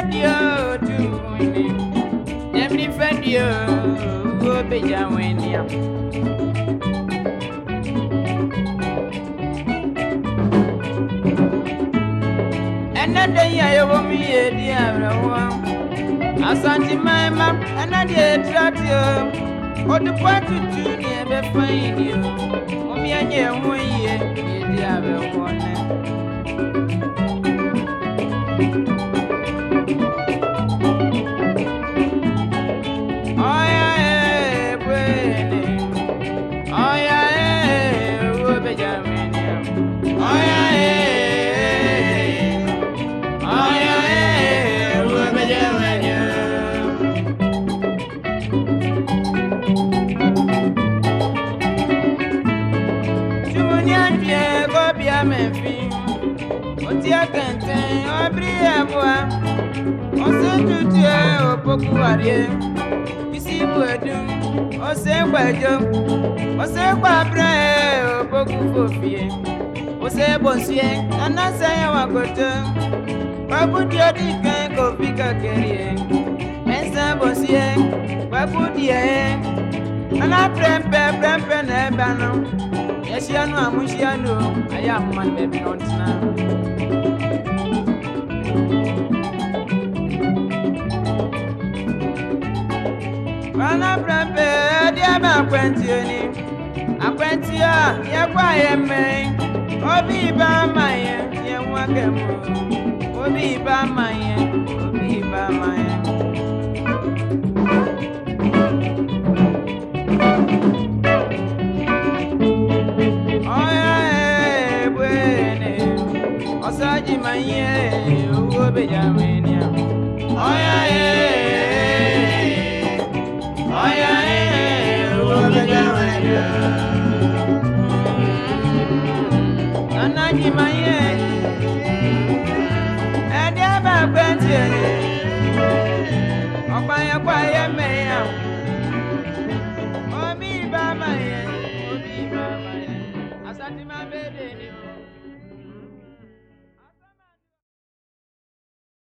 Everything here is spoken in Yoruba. fẹ́díò ojú ìfúnni èmi ní fẹ́díò owó bèjà àwọn ènìyàn. ẹnẹ́dẹ̀ yìí àyẹ̀wò mi yé di àrẹ̀ wọn asanti mẹ́ẹ̀má ẹnẹ́dẹ̀ yẹ tirati o odùpọ̀ tutù ni ẹ bẹ fẹ́ yìí ni o omi ẹ̀yẹ̀ ń wọ́n yìí yé di àrẹ̀ wọn náà. mefin otie kenten obri eboa ose tutie opoku warie bisi buedum ose gbejo ose gbabre opoku fofie ose bonsie anase wagoto wabudi odikan kofi kakerie mensa bonsie wabudie ana prempɛ prempɛ na ɛba no yɛhyia no a mohyia no ɛyɛ ahoma no baabi na ɔntena wana brɛmpɛ deɛ bɛ akwantie ni akwantie ah, a yɛkɔ a yɛ mmɛn obi ba ama yɛn yɛn ho aka mu obi ba ama manye ugo bejamenia oya e oya e ugo bejamenia hmm, anaji manye ede ba gbe ti ene ọpa yẹn